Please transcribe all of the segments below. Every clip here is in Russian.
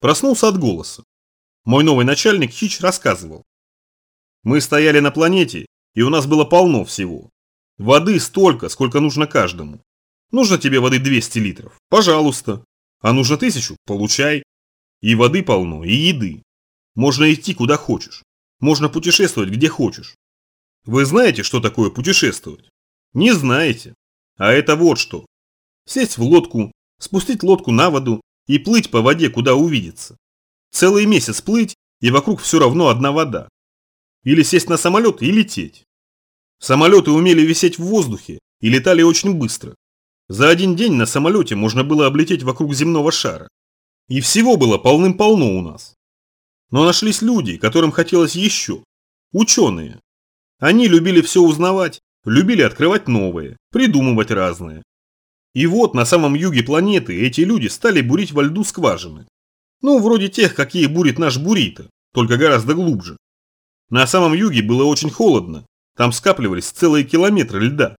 Проснулся от голоса. Мой новый начальник Хич рассказывал. Мы стояли на планете, и у нас было полно всего. Воды столько, сколько нужно каждому. Нужно тебе воды 200 литров? Пожалуйста. А нужно тысячу? Получай. И воды полно, и еды. Можно идти куда хочешь. Можно путешествовать где хочешь. Вы знаете, что такое путешествовать? Не знаете. А это вот что. Сесть в лодку, спустить лодку на воду и плыть по воде, куда увидится. Целый месяц плыть, и вокруг все равно одна вода. Или сесть на самолет и лететь. Самолеты умели висеть в воздухе и летали очень быстро. За один день на самолете можно было облететь вокруг земного шара. И всего было полным-полно у нас. Но нашлись люди, которым хотелось еще. Ученые. Они любили все узнавать, любили открывать новое, придумывать разное. И вот на самом юге планеты эти люди стали бурить во льду скважины. Ну, вроде тех, какие бурит наш бурито, только гораздо глубже. На самом юге было очень холодно, там скапливались целые километры льда.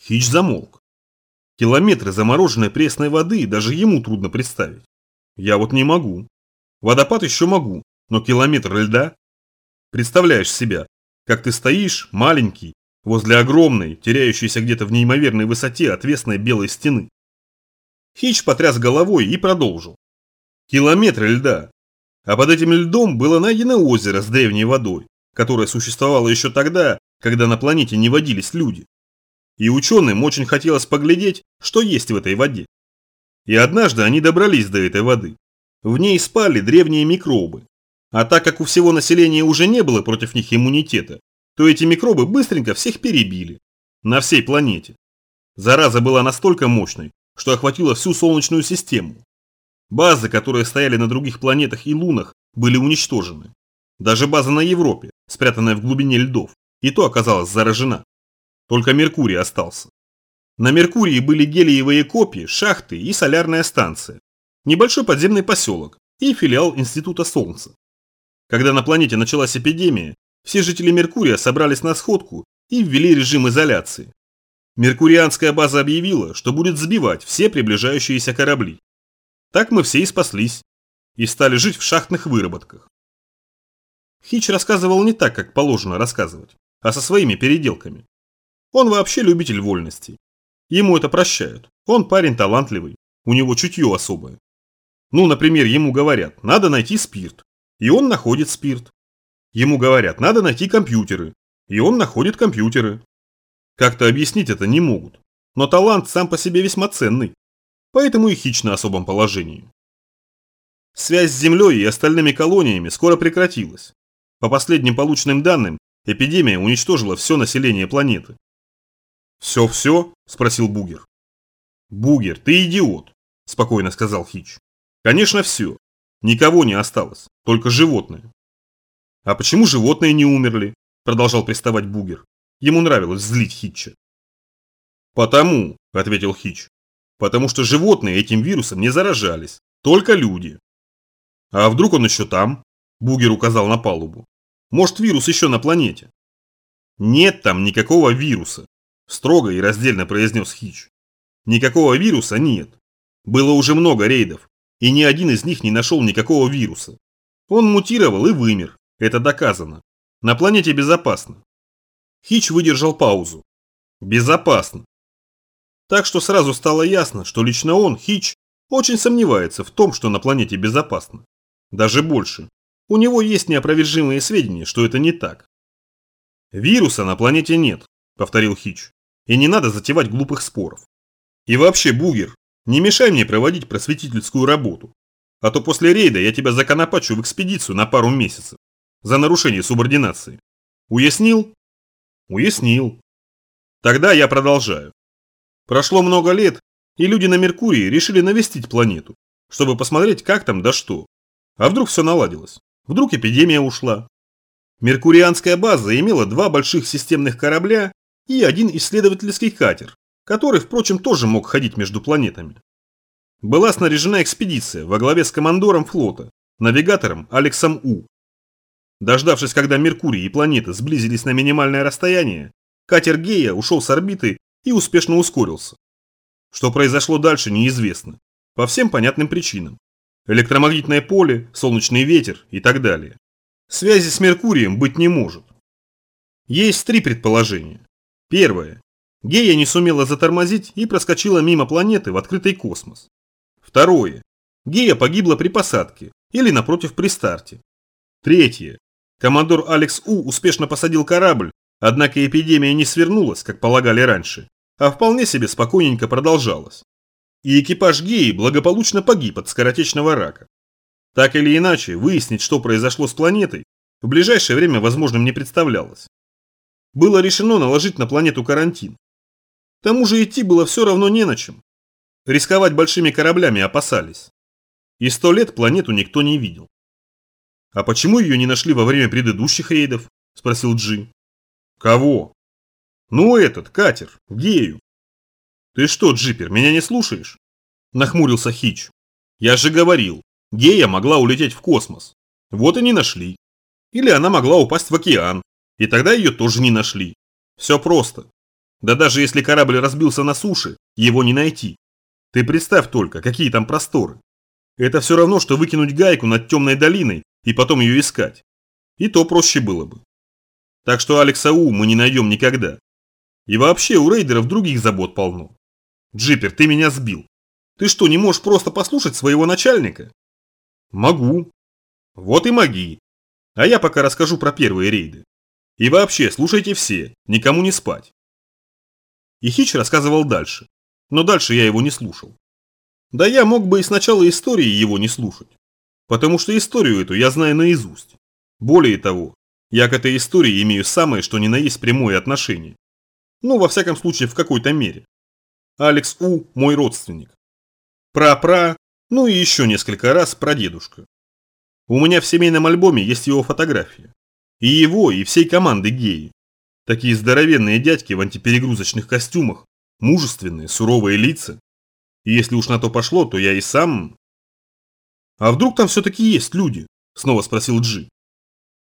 Хич замолк. Километры замороженной пресной воды даже ему трудно представить. Я вот не могу. Водопад еще могу, но километр льда? Представляешь себя, как ты стоишь, маленький, возле огромной, теряющейся где-то в неимоверной высоте отвесной белой стены. Хич потряс головой и продолжил. Километры льда. А под этим льдом было найдено озеро с древней водой, которое существовало еще тогда, когда на планете не водились люди. И ученым очень хотелось поглядеть, что есть в этой воде. И однажды они добрались до этой воды. В ней спали древние микробы. А так как у всего населения уже не было против них иммунитета, то эти микробы быстренько всех перебили. На всей планете. Зараза была настолько мощной, что охватила всю Солнечную систему. Базы, которые стояли на других планетах и лунах, были уничтожены. Даже база на Европе, спрятанная в глубине льдов, и то оказалась заражена. Только Меркурий остался. На Меркурии были гелиевые копии, шахты и солярная станция, небольшой подземный поселок и филиал Института Солнца. Когда на планете началась эпидемия, все жители Меркурия собрались на сходку и ввели режим изоляции. Меркурианская база объявила, что будет сбивать все приближающиеся корабли. Так мы все и спаслись. И стали жить в шахтных выработках. Хич рассказывал не так, как положено рассказывать, а со своими переделками. Он вообще любитель вольностей. Ему это прощают. Он парень талантливый, у него чутье особое. Ну, например, ему говорят, надо найти спирт. И он находит спирт. Ему говорят, надо найти компьютеры. И он находит компьютеры. Как-то объяснить это не могут. Но талант сам по себе весьма ценный поэтому и Хич на особом положении. Связь с Землей и остальными колониями скоро прекратилась. По последним полученным данным, эпидемия уничтожила все население планеты. «Все-все?» – спросил Бугер. «Бугер, ты идиот», – спокойно сказал Хич. «Конечно все. Никого не осталось, только животные». «А почему животные не умерли?» – продолжал приставать Бугер. Ему нравилось злить Хитча. «Потому», – ответил Хич, потому что животные этим вирусом не заражались, только люди. А вдруг он еще там? Бугер указал на палубу. Может вирус еще на планете? Нет там никакого вируса, строго и раздельно произнес Хич. Никакого вируса нет. Было уже много рейдов, и ни один из них не нашел никакого вируса. Он мутировал и вымер, это доказано. На планете безопасно. Хич выдержал паузу. Безопасно. Так что сразу стало ясно, что лично он, Хич, очень сомневается в том, что на планете безопасно. Даже больше. У него есть неопровержимые сведения, что это не так. «Вируса на планете нет», – повторил Хич. «И не надо затевать глупых споров. И вообще, Бугер, не мешай мне проводить просветительскую работу. А то после рейда я тебя законопачу в экспедицию на пару месяцев. За нарушение субординации. Уяснил? Уяснил. Тогда я продолжаю. Прошло много лет, и люди на Меркурии решили навестить планету, чтобы посмотреть, как там да что. А вдруг все наладилось? Вдруг эпидемия ушла? Меркурианская база имела два больших системных корабля и один исследовательский катер, который, впрочем, тоже мог ходить между планетами. Была снаряжена экспедиция во главе с командором флота, навигатором Алексом У. Дождавшись, когда Меркурий и планеты сблизились на минимальное расстояние, катер Гея ушел с орбиты и успешно ускорился. Что произошло дальше, неизвестно. По всем понятным причинам. электромагнитное поле, солнечный ветер и так далее. Связи с Меркурием быть не может. Есть три предположения. Первое. Гея не сумела затормозить и проскочила мимо планеты в открытый космос. Второе. Гея погибла при посадке или напротив при старте. Третье. Командор Алекс У успешно посадил корабль, однако эпидемия не свернулась, как полагали раньше, а вполне себе спокойненько продолжалась. И экипаж Геи благополучно погиб от скоротечного рака. Так или иначе, выяснить, что произошло с планетой, в ближайшее время возможным не представлялось. Было решено наложить на планету карантин. К тому же идти было все равно не на чем. Рисковать большими кораблями опасались. И сто лет планету никто не видел. «А почему ее не нашли во время предыдущих рейдов?» – спросил Джи. «Кого?» «Ну этот, катер, Гею». «Ты что, Джипер, меня не слушаешь?» – нахмурился Хич. «Я же говорил, Гея могла улететь в космос. Вот и не нашли. Или она могла упасть в океан, и тогда ее тоже не нашли. Все просто. Да даже если корабль разбился на суше, его не найти. Ты представь только, какие там просторы. Это все равно, что выкинуть гайку над темной долиной и потом ее искать. И то проще было бы. Так что Алекса У мы не найдем никогда. И вообще у рейдеров других забот полно. Джипер, ты меня сбил. Ты что, не можешь просто послушать своего начальника? Могу. Вот и моги. А я пока расскажу про первые рейды. И вообще, слушайте все, никому не спать. И Хич рассказывал дальше, но дальше я его не слушал. Да я мог бы и сначала истории его не слушать, потому что историю эту я знаю наизусть. Более того, я к этой истории имею самое, что ни на есть прямое отношение. Ну, во всяком случае, в какой-то мере. Алекс У – мой родственник. Пра-пра, ну и еще несколько раз прадедушка. У меня в семейном альбоме есть его фотография. И его, и всей команды геи. Такие здоровенные дядьки в антиперегрузочных костюмах, мужественные, суровые лица. И если уж на то пошло, то я и сам... А вдруг там все-таки есть люди? Снова спросил Джи.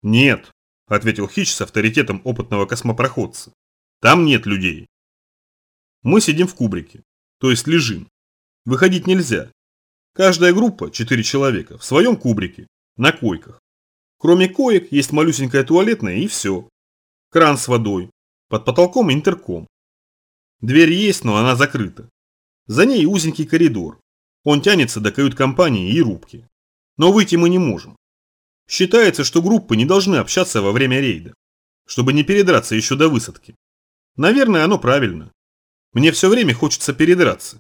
Нет, ответил Хич с авторитетом опытного космопроходца. Там нет людей. Мы сидим в кубрике, то есть лежим. Выходить нельзя. Каждая группа, четыре человека, в своем кубрике, на койках. Кроме коек есть малюсенькая туалетная и все. Кран с водой. Под потолком интерком. Дверь есть, но она закрыта. За ней узенький коридор. Он тянется до кают-компании и рубки. Но выйти мы не можем. Считается, что группы не должны общаться во время рейда, чтобы не передраться еще до высадки. Наверное, оно правильно. Мне все время хочется передраться.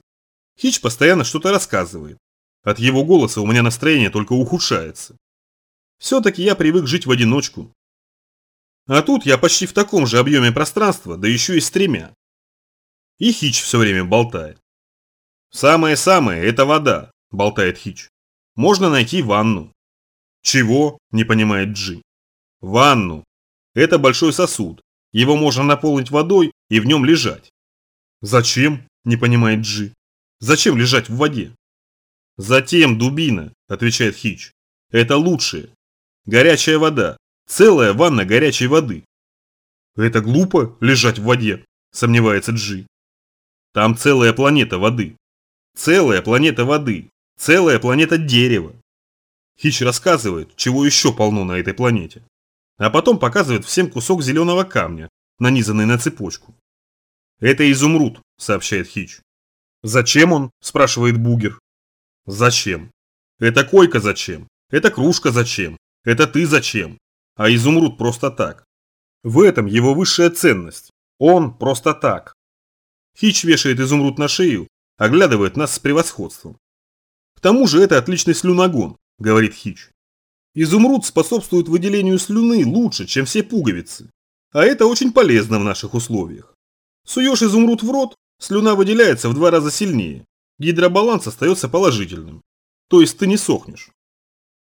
Хич постоянно что-то рассказывает. От его голоса у меня настроение только ухудшается. Все-таки я привык жить в одиночку. А тут я почти в таком же объеме пространства, да еще и с тремя. И Хич все время болтает. «Самое-самое – это вода», – болтает Хич. «Можно найти ванну». «Чего?» – не понимает Джи. «Ванну. Это большой сосуд. Его можно наполнить водой и в нем лежать». «Зачем?» – не понимает Джи. «Зачем лежать в воде?» «Затем, дубина», – отвечает Хич. «Это лучшее. Горячая вода. Целая ванна горячей воды. Это глупо, лежать в воде, сомневается Джи. Там целая планета воды. Целая планета воды. Целая планета дерева. Хич рассказывает, чего еще полно на этой планете. А потом показывает всем кусок зеленого камня, нанизанный на цепочку. «Это изумруд», – сообщает Хич. «Зачем он?» – спрашивает Бугер. «Зачем? Это койка зачем? Это кружка зачем? Это ты зачем? А изумруд просто так. В этом его высшая ценность. Он просто так. Хич вешает изумруд на шею, оглядывает нас с превосходством. К тому же это отличный слюногон, говорит Хич. Изумруд способствует выделению слюны лучше, чем все пуговицы. А это очень полезно в наших условиях. Суешь изумруд в рот, слюна выделяется в два раза сильнее. Гидробаланс остается положительным. То есть ты не сохнешь.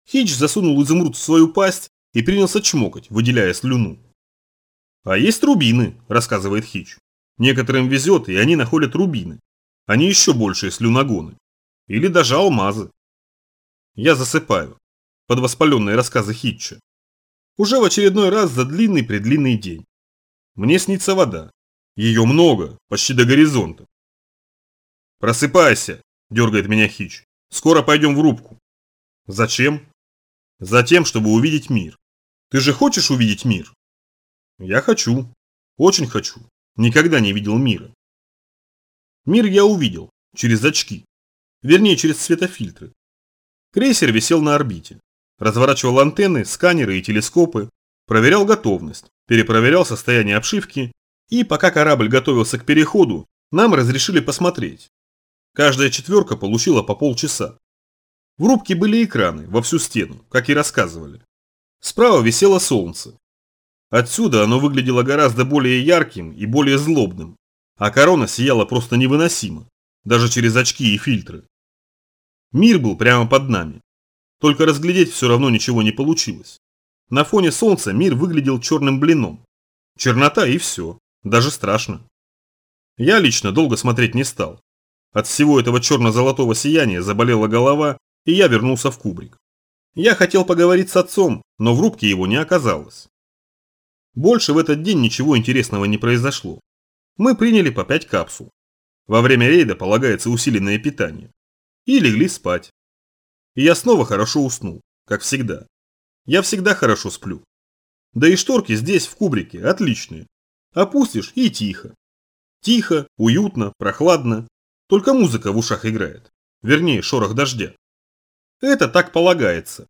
Хич засунул изумруд в свою пасть и принялся чмокать, выделяя слюну. «А есть рубины», – рассказывает Хич. «Некоторым везет, и они находят рубины. Они еще большие слюногоны. Или даже алмазы». Я засыпаю. Под воспаленные рассказы Хитча. Уже в очередной раз за длинный-предлинный день. Мне снится вода. Ее много, почти до горизонта. «Просыпайся», – дергает меня Хич. «Скоро пойдем в рубку». Зачем? Затем, чтобы увидеть мир. Ты же хочешь увидеть мир? Я хочу. Очень хочу. Никогда не видел мира. Мир я увидел. Через очки. Вернее, через светофильтры. Крейсер висел на орбите. Разворачивал антенны, сканеры и телескопы. Проверял готовность. Перепроверял состояние обшивки. И пока корабль готовился к переходу, нам разрешили посмотреть. Каждая четверка получила по полчаса. В рубке были экраны во всю стену, как и рассказывали. Справа висело солнце. Отсюда оно выглядело гораздо более ярким и более злобным, а корона сияла просто невыносимо, даже через очки и фильтры. Мир был прямо под нами. Только разглядеть все равно ничего не получилось. На фоне солнца мир выглядел черным блином. Чернота и все. Даже страшно. Я лично долго смотреть не стал. От всего этого черно-золотого сияния заболела голова, и я вернулся в кубрик. Я хотел поговорить с отцом, но в рубке его не оказалось. Больше в этот день ничего интересного не произошло. Мы приняли по 5 капсул. Во время рейда полагается усиленное питание. И легли спать. И я снова хорошо уснул, как всегда. Я всегда хорошо сплю. Да и шторки здесь, в кубрике, отличные. Опустишь и тихо. Тихо, уютно, прохладно. Только музыка в ушах играет. Вернее, шорох дождя. Это так полагается.